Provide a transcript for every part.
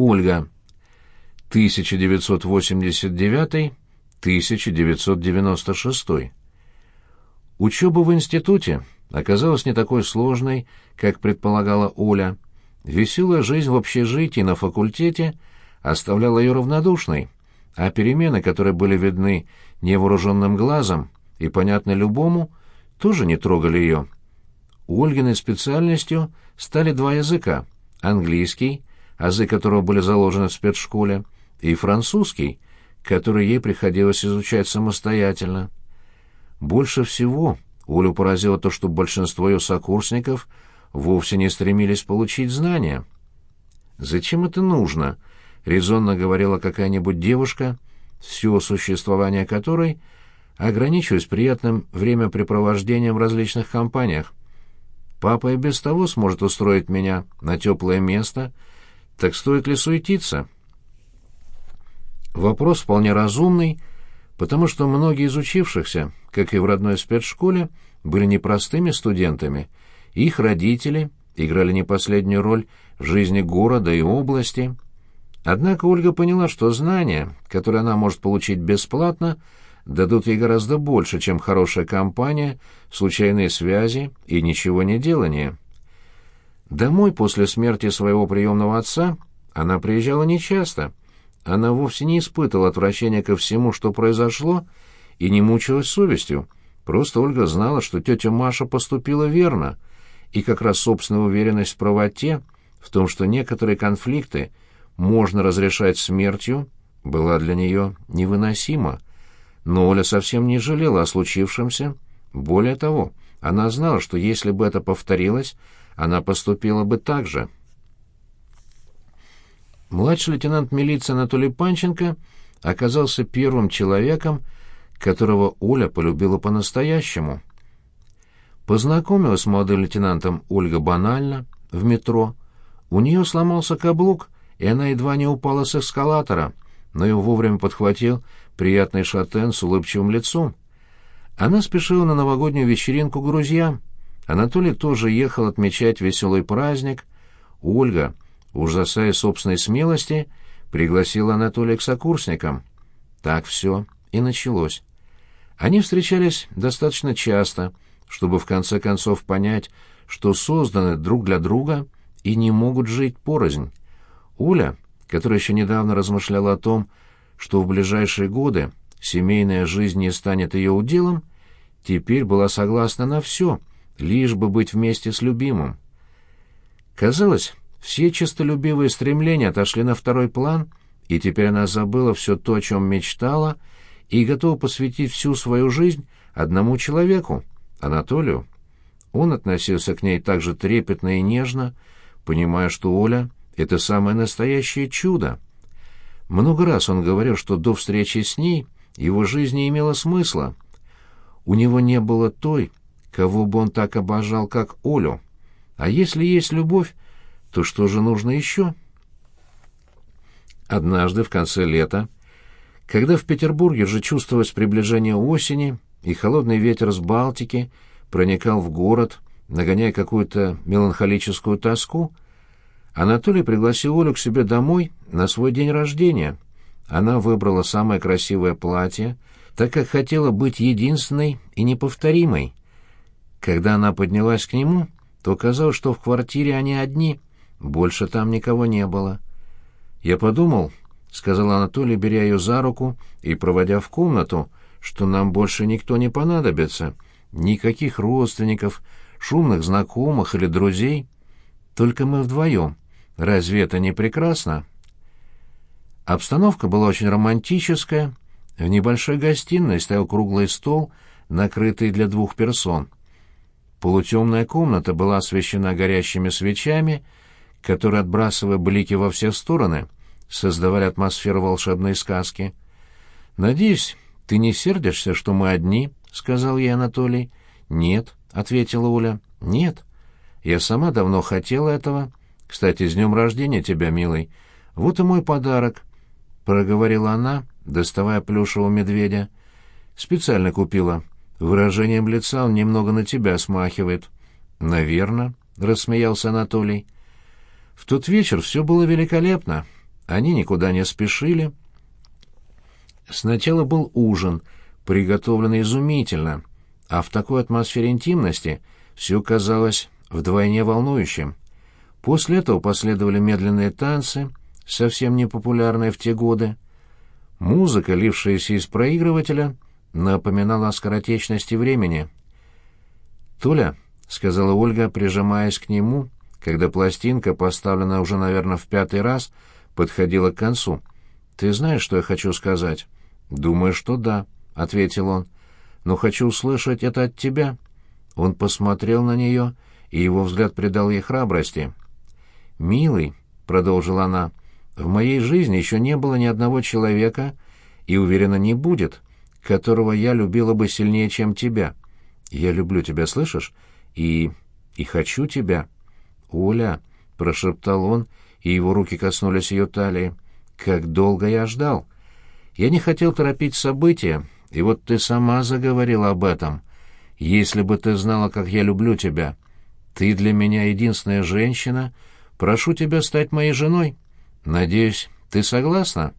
Ольга. 1989-1996. Учеба в институте оказалась не такой сложной, как предполагала Оля. Веселая жизнь в общежитии на факультете оставляла ее равнодушной, а перемены, которые были видны невооруженным глазом и понятны любому, тоже не трогали ее. У Ольгиной специальностью стали два языка — английский, азы которого были заложены в спецшколе, и французский, который ей приходилось изучать самостоятельно. Больше всего Олю поразило то, что большинство ее сокурсников вовсе не стремились получить знания. «Зачем это нужно?» — резонно говорила какая-нибудь девушка, все существование которой ограничивалось приятным времяпрепровождением в различных компаниях. «Папа и без того сможет устроить меня на теплое место, так стоит ли суетиться?» Вопрос вполне разумный, потому что многие из учившихся, как и в родной спецшколе, были непростыми студентами, их родители играли не последнюю роль в жизни города и области. Однако Ольга поняла, что знания, которые она может получить бесплатно, дадут ей гораздо больше, чем хорошая компания, случайные связи и ничего не делание. Домой после смерти своего приемного отца она приезжала нечасто — она вовсе не испытывала отвращения ко всему, что произошло, и не мучилась совестью. Просто Ольга знала, что тетя Маша поступила верно, и как раз собственная уверенность в правоте, в том, что некоторые конфликты можно разрешать смертью, была для нее невыносима. Но Оля совсем не жалела о случившемся. Более того, она знала, что если бы это повторилось, она поступила бы так же. Младший лейтенант милиции Анатолий Панченко оказался первым человеком, которого Оля полюбила по-настоящему. Познакомилась с молодым лейтенантом Ольга банально, в метро. У нее сломался каблук, и она едва не упала с эскалатора, но его вовремя подхватил приятный шатен с улыбчивым лицом. Она спешила на новогоднюю вечеринку к друзьям. Анатолий тоже ехал отмечать веселый праздник. Ольга — ужасая собственной смелости, пригласил Анатолия к сокурсникам. Так все и началось. Они встречались достаточно часто, чтобы в конце концов понять, что созданы друг для друга и не могут жить порознь. Уля, которая еще недавно размышляла о том, что в ближайшие годы семейная жизнь не станет ее уделом, теперь была согласна на все, лишь бы быть вместе с любимым. Казалось, все честолюбивые стремления отошли на второй план, и теперь она забыла все то, о чем мечтала, и готова посвятить всю свою жизнь одному человеку, Анатолию. Он относился к ней так же трепетно и нежно, понимая, что Оля — это самое настоящее чудо. Много раз он говорил, что до встречи с ней его жизнь не имела смысла. У него не было той, кого бы он так обожал, как Олю. А если есть любовь, то что же нужно еще? Однажды в конце лета, когда в Петербурге уже чувствовалось приближение осени, и холодный ветер с Балтики проникал в город, нагоняя какую-то меланхолическую тоску, Анатолий пригласил Олю к себе домой на свой день рождения. Она выбрала самое красивое платье, так как хотела быть единственной и неповторимой. Когда она поднялась к нему, то казалось, что в квартире они одни — больше там никого не было. Я подумал, — сказал Анатолий, беря ее за руку и проводя в комнату, — что нам больше никто не понадобится, никаких родственников, шумных знакомых или друзей. Только мы вдвоем. Разве это не прекрасно? Обстановка была очень романтическая. В небольшой гостиной стоял круглый стол, накрытый для двух персон. Полутемная комната была освещена горящими свечами — которые, отбрасывая блики во все стороны, создавали атмосферу волшебной сказки. «Надеюсь, ты не сердишься, что мы одни?» — сказал ей Анатолий. «Нет», — ответила Оля. «Нет. Я сама давно хотела этого. Кстати, с днем рождения тебя, милый. Вот и мой подарок», — проговорила она, доставая плюшевого медведя. «Специально купила. Выражением лица он немного на тебя смахивает». «Наверно», — рассмеялся Анатолий. В тот вечер все было великолепно. они никуда не спешили. Сначала был ужин, приготовленный изумительно, а в такой атмосфере интимности все казалось вдвойне волнующим. После этого последовали медленные танцы, совсем не популярные в те годы. Музыка, лившаяся из проигрывателя, напоминала о скоротечности времени. «Толя», — сказала Ольга, прижимаясь к нему, когда пластинка, поставленная уже, наверное, в пятый раз, подходила к концу. «Ты знаешь, что я хочу сказать?» «Думаю, что да», — ответил он. «Но хочу услышать это от тебя». Он посмотрел на нее, и его взгляд придал ей храбрости. «Милый», — продолжила она, — «в моей жизни еще не было ни одного человека, и, уверена, не будет, которого я любила бы сильнее, чем тебя. Я люблю тебя, слышишь? И... и хочу тебя». «Оля», — прошептал он, и его руки коснулись ее талии, — «как долго я ждал». Я не хотел торопить события, и вот ты сама заговорила об этом. Если бы ты знала, как я люблю тебя. Ты для меня единственная женщина. Прошу тебя стать моей женой. Надеюсь, ты согласна?»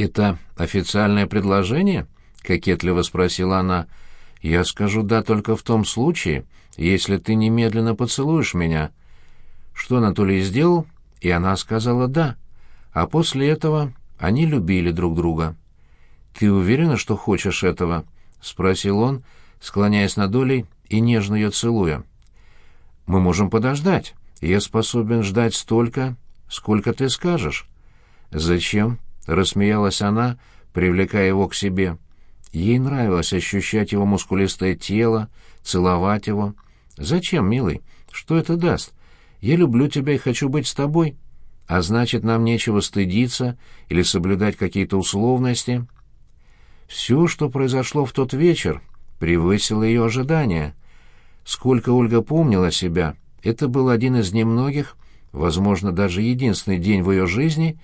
«Это официальное предложение?» — кокетливо спросила она. «Я скажу «да» только в том случае, если ты немедленно поцелуешь меня». Что Анатолий сделал, и она сказала «да». А после этого они любили друг друга. «Ты уверена, что хочешь этого?» — спросил он, склоняясь над Олей и нежно ее целуя. «Мы можем подождать. Я способен ждать столько, сколько ты скажешь». «Зачем?» — рассмеялась она, привлекая его к себе. Ей нравилось ощущать его мускулистое тело, целовать его. «Зачем, милый? Что это даст? Я люблю тебя и хочу быть с тобой» а значит, нам нечего стыдиться или соблюдать какие-то условности. Все, что произошло в тот вечер, превысило ее ожидания. Сколько Ольга помнила себя, это был один из немногих, возможно, даже единственный день в ее жизни,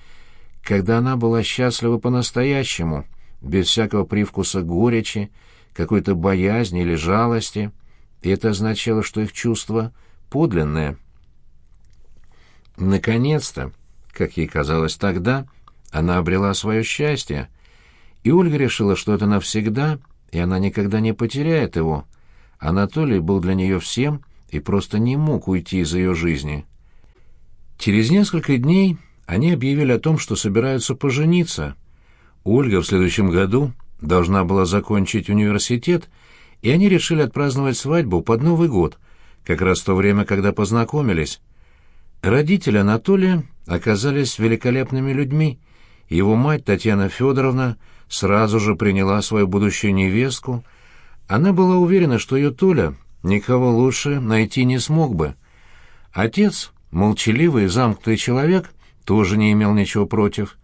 когда она была счастлива по-настоящему, без всякого привкуса горечи, какой-то боязни или жалости, и это означало, что их чувство подлинное — Наконец-то, как ей казалось тогда, она обрела свое счастье, и Ольга решила, что это навсегда, и она никогда не потеряет его. Анатолий был для нее всем и просто не мог уйти из ее жизни. Через несколько дней они объявили о том, что собираются пожениться. Ольга в следующем году должна была закончить университет, и они решили отпраздновать свадьбу под Новый год, как раз в то время, когда познакомились. Родители Анатолия оказались великолепными людьми. Его мать, Татьяна Федоровна, сразу же приняла свою будущую невестку. Она была уверена, что ее Толя никого лучше найти не смог бы. Отец, молчаливый и замкнутый человек, тоже не имел ничего против.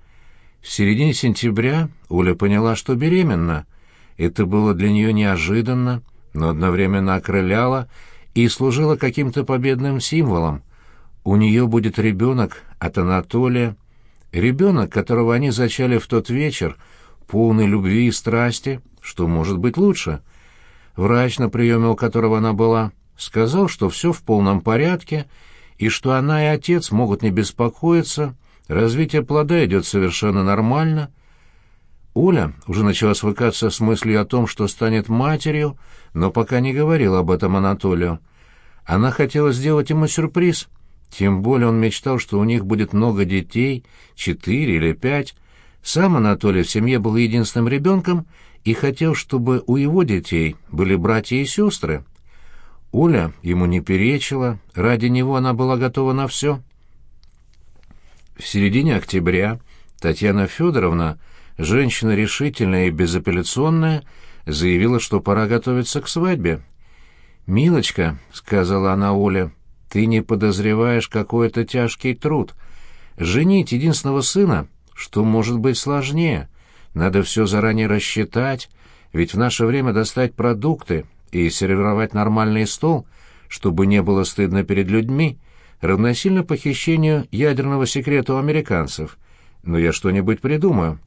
В середине сентября Оля поняла, что беременна. Это было для нее неожиданно, но одновременно окрыляло и служило каким-то победным символом — у нее будет ребенок от Анатолия, ребенок, которого они зачали в тот вечер, полный любви и страсти, что может быть лучше. Врач, на приеме у которого она была, сказал, что все в полном порядке, и что она и отец могут не беспокоиться, развитие плода идет совершенно нормально. Оля уже начала свыкаться с мыслью о том, что станет матерью, но пока не говорила об этом Анатолию. Она хотела сделать ему сюрприз — тем более он мечтал, что у них будет много детей, четыре или пять. Сам Анатолий в семье был единственным ребенком и хотел, чтобы у его детей были братья и сестры. Оля ему не перечила, ради него она была готова на все. В середине октября Татьяна Федоровна, женщина решительная и безапелляционная, заявила, что пора готовиться к свадьбе. «Милочка», — сказала она Оле, — ты не подозреваешь, какой это тяжкий труд. Женить единственного сына, что может быть сложнее. Надо все заранее рассчитать, ведь в наше время достать продукты и сервировать нормальный стол, чтобы не было стыдно перед людьми, равносильно похищению ядерного секрета у американцев. Но я что-нибудь придумаю.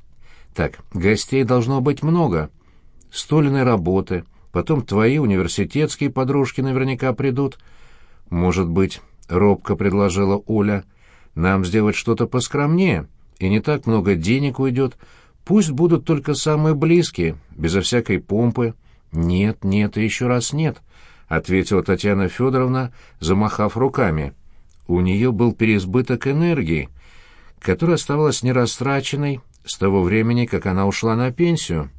Так, гостей должно быть много. Стольной работы, потом твои университетские подружки наверняка придут — «Может быть», — робко предложила Оля, Нам сделать что-то поскромнее, и не так много денег уйдет. Пусть будут только самые близкие, безо всякой помпы. Нет, нет и еще раз нет, — ответила Татьяна Федоровна, замахав руками. У нее был переизбыток энергии, которая оставалась нерастраченной с того времени, как она ушла на пенсию.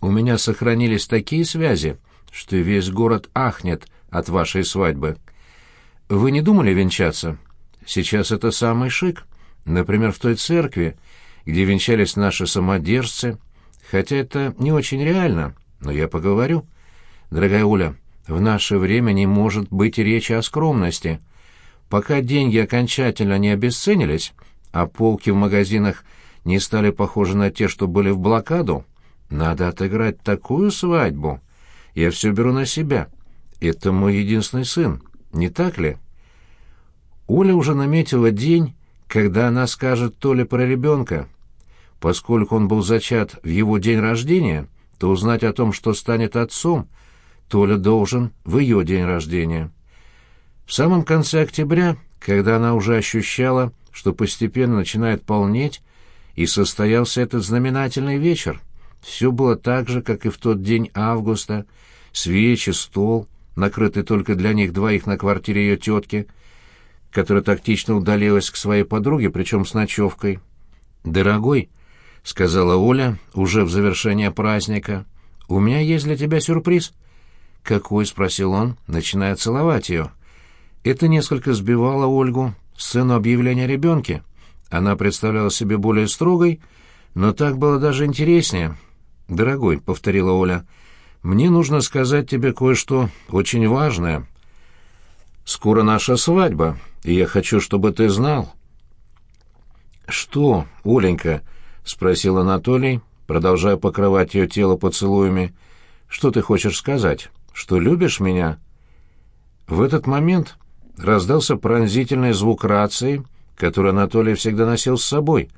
У меня сохранились такие связи, что весь город ахнет от вашей свадьбы. Вы не думали венчаться? Сейчас это самый шик. Например, в той церкви, где венчались наши самодержцы. Хотя это не очень реально, но я поговорю. Дорогая Оля, в наше время не может быть речи о скромности. Пока деньги окончательно не обесценились, а полки в магазинах не стали похожи на те, что были в блокаду, надо отыграть такую свадьбу. Я все беру на себя. Это мой единственный сын, не так ли? Оля уже наметила день, когда она скажет Толе про ребенка. Поскольку он был зачат в его день рождения, то узнать о том, что станет отцом, Толя должен в ее день рождения. В самом конце октября, когда она уже ощущала, что постепенно начинает полнеть, и состоялся этот знаменательный вечер. Все было так же, как и в тот день августа. Свечи, стол, накрытый только для них двоих на квартире ее тетки, которая тактично удалилась к своей подруге, причем с ночевкой. «Дорогой», — сказала Оля уже в завершение праздника, — «у меня есть для тебя сюрприз». «Какой?» — спросил он, начиная целовать ее. Это несколько сбивало Ольгу сцену объявления ребенке. Она представляла себе более строгой, но так было даже интереснее. «Дорогой», — повторила Оля, — «мне нужно сказать тебе кое-что очень важное. Скоро наша свадьба, и я хочу, чтобы ты знал». «Что, Оленька?» — спросил Анатолий, продолжая покрывать ее тело поцелуями. «Что ты хочешь сказать? Что любишь меня?» В этот момент раздался пронзительный звук рации, который Анатолий всегда носил с собой.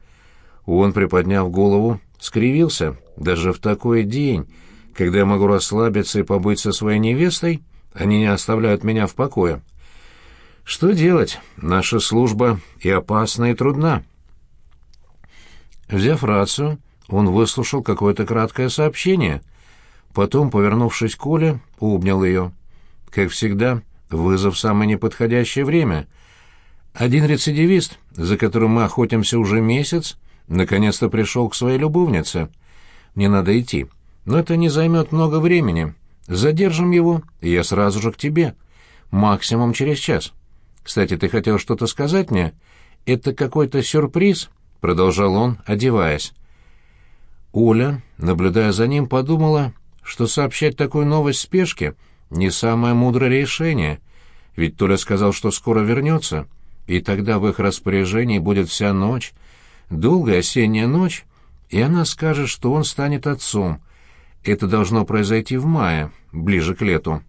Он, приподняв голову, скривился. Даже в такой день, когда я могу расслабиться и побыть со своей невестой, они не оставляют меня в покое. Что делать? Наша служба и опасна, и трудна. Взяв рацию, он выслушал какое-то краткое сообщение. Потом, повернувшись к Оле, обнял ее. Как всегда, вызов в самое неподходящее время. Один рецидивист, за которым мы охотимся уже месяц, наконец-то пришел к своей любовнице. Мне надо идти. Но это не займет много времени. Задержим его, и я сразу же к тебе. Максимум через час. Кстати, ты хотел что-то сказать мне? Это какой-то сюрприз?» Продолжал он, одеваясь. Оля, наблюдая за ним, подумала, что сообщать такую новость спешке не самое мудрое решение, ведь Толя сказал, что скоро вернется, и тогда в их распоряжении будет вся ночь, долгая осенняя ночь, и она скажет, что он станет отцом. Это должно произойти в мае, ближе к лету.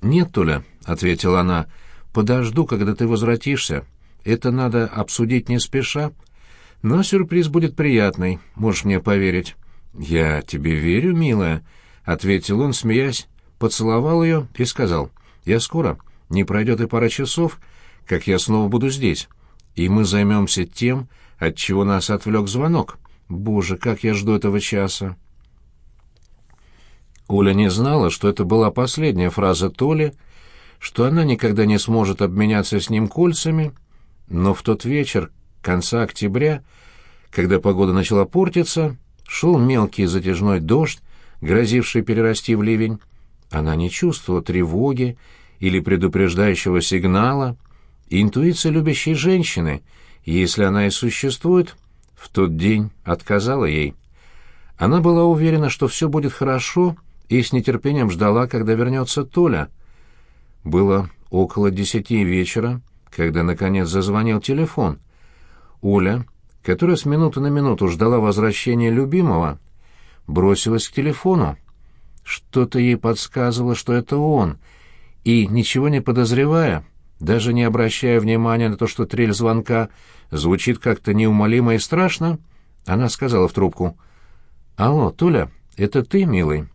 «Нет, Толя», — ответила она, — «подожду, когда ты возвратишься». Это надо обсудить не спеша. Но сюрприз будет приятный, можешь мне поверить. «Я тебе верю, милая», — ответил он, смеясь, поцеловал ее и сказал, «Я скоро, не пройдет и пара часов, как я снова буду здесь, и мы займемся тем, от чего нас отвлек звонок. Боже, как я жду этого часа!» Оля не знала, что это была последняя фраза Толи, что она никогда не сможет обменяться с ним кольцами, но в тот вечер, конца октября, когда погода начала портиться, шел мелкий затяжной дождь, грозивший перерасти в ливень. Она не чувствовала тревоги или предупреждающего сигнала. Интуиция любящей женщины, если она и существует, в тот день отказала ей. Она была уверена, что все будет хорошо, и с нетерпением ждала, когда вернется Толя. Было около десяти вечера, когда, наконец, зазвонил телефон. Оля, которая с минуты на минуту ждала возвращения любимого, бросилась к телефону. Что-то ей подсказывало, что это он, и, ничего не подозревая, даже не обращая внимания на то, что трель звонка звучит как-то неумолимо и страшно, она сказала в трубку, «Алло, Толя, это ты, милый?»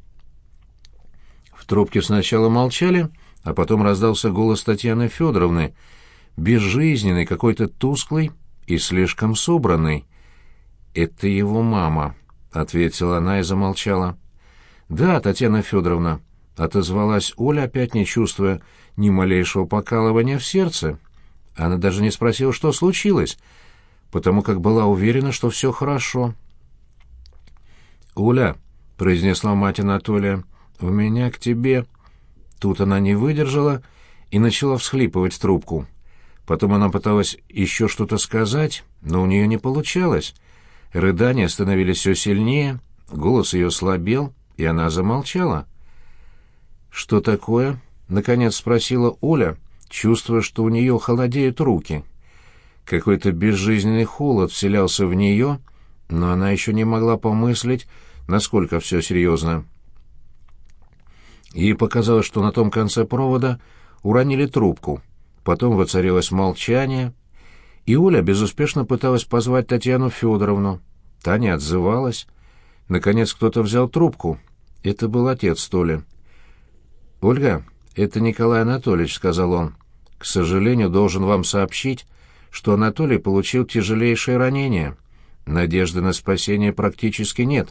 В трубке сначала молчали, а потом раздался голос Татьяны Федоровны — безжизненный, какой-то тусклый и слишком собранный. «Это его мама», — ответила она и замолчала. «Да, Татьяна Федоровна», — отозвалась Оля, опять не чувствуя ни малейшего покалывания в сердце. Она даже не спросила, что случилось, потому как была уверена, что все хорошо. «Оля», — произнесла мать Анатолия, — «у меня к тебе...» Тут она не выдержала и начала всхлипывать в трубку. Потом она пыталась еще что-то сказать, но у нее не получалось. Рыдания становились все сильнее, голос ее слабел, и она замолчала. «Что такое?» — наконец спросила Оля, чувствуя, что у нее холодеют руки. Какой-то безжизненный холод вселялся в нее, но она еще не могла помыслить, насколько все серьезно. Ей показалось, что на том конце провода уронили трубку. Потом воцарилось молчание, и Оля безуспешно пыталась позвать Татьяну Федоровну. Та не отзывалась. Наконец кто-то взял трубку. Это был отец Толи. «Ольга, это Николай Анатольевич», — сказал он. «К сожалению, должен вам сообщить, что Анатолий получил тяжелейшее ранение. Надежды на спасение практически нет.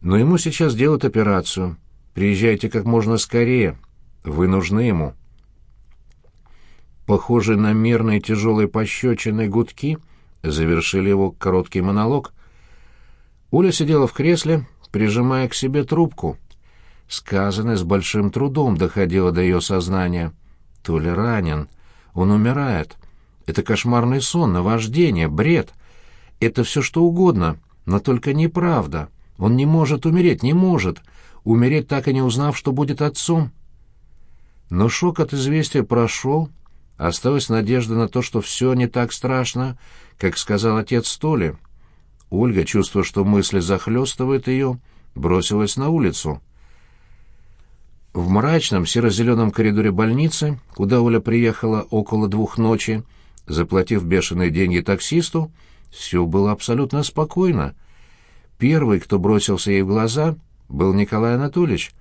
Но ему сейчас делают операцию. Приезжайте как можно скорее. Вы нужны ему». Похожие на мерные тяжелые пощечины гудки завершили его короткий монолог. Оля сидела в кресле, прижимая к себе трубку. Сказанное с большим трудом доходило до ее сознания. То ли ранен, он умирает. Это кошмарный сон, наваждение, бред. Это все что угодно, но только неправда. Он не может умереть, не может. Умереть, так и не узнав, что будет отцом. Но шок от известия прошел, Осталась надежда на то, что все не так страшно, как сказал отец Толи. Ольга, чувствуя, что мысли захлестывают ее, бросилась на улицу. В мрачном серо-зеленом коридоре больницы, куда Оля приехала около двух ночи, заплатив бешеные деньги таксисту, все было абсолютно спокойно. Первый, кто бросился ей в глаза, был Николай Анатольевич,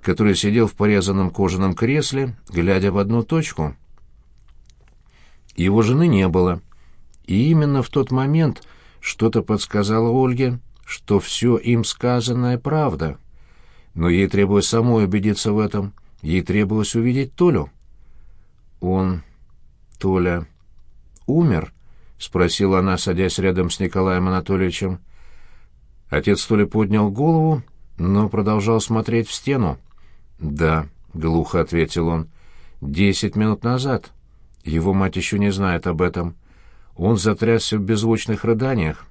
который сидел в порезанном кожаном кресле, глядя в одну точку — его жены не было. И именно в тот момент что-то подсказало Ольге, что все им сказанное правда. Но ей требовалось самой убедиться в этом. Ей требовалось увидеть Толю. Он... Толя... умер? — спросила она, садясь рядом с Николаем Анатольевичем. Отец Толя поднял голову, но продолжал смотреть в стену. «Да», — глухо ответил он, — «десять минут назад». Его мать еще не знает об этом. Он затрясся в беззвучных рыданиях.